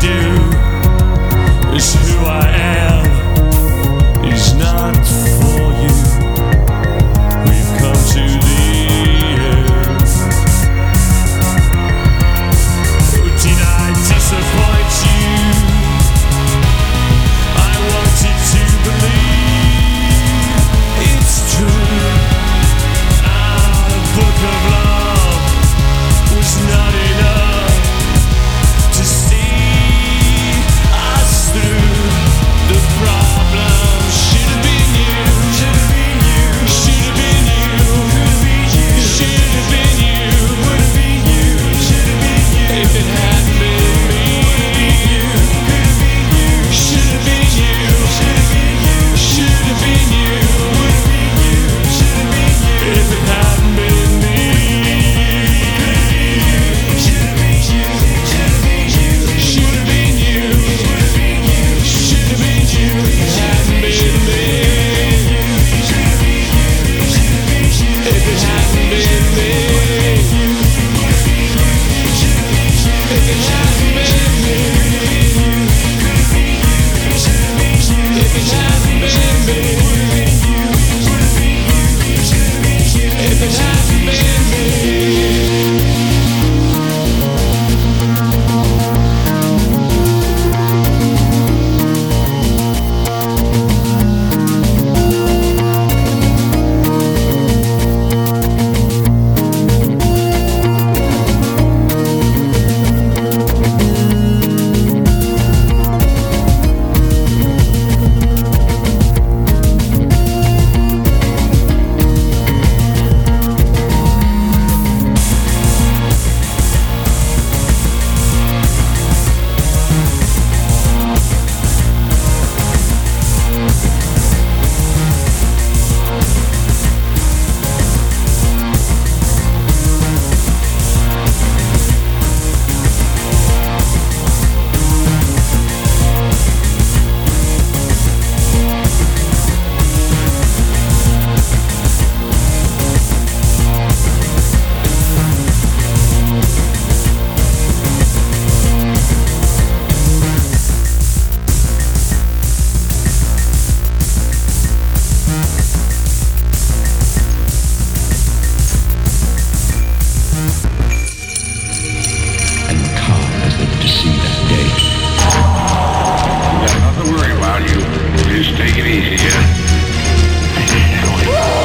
do is who I am You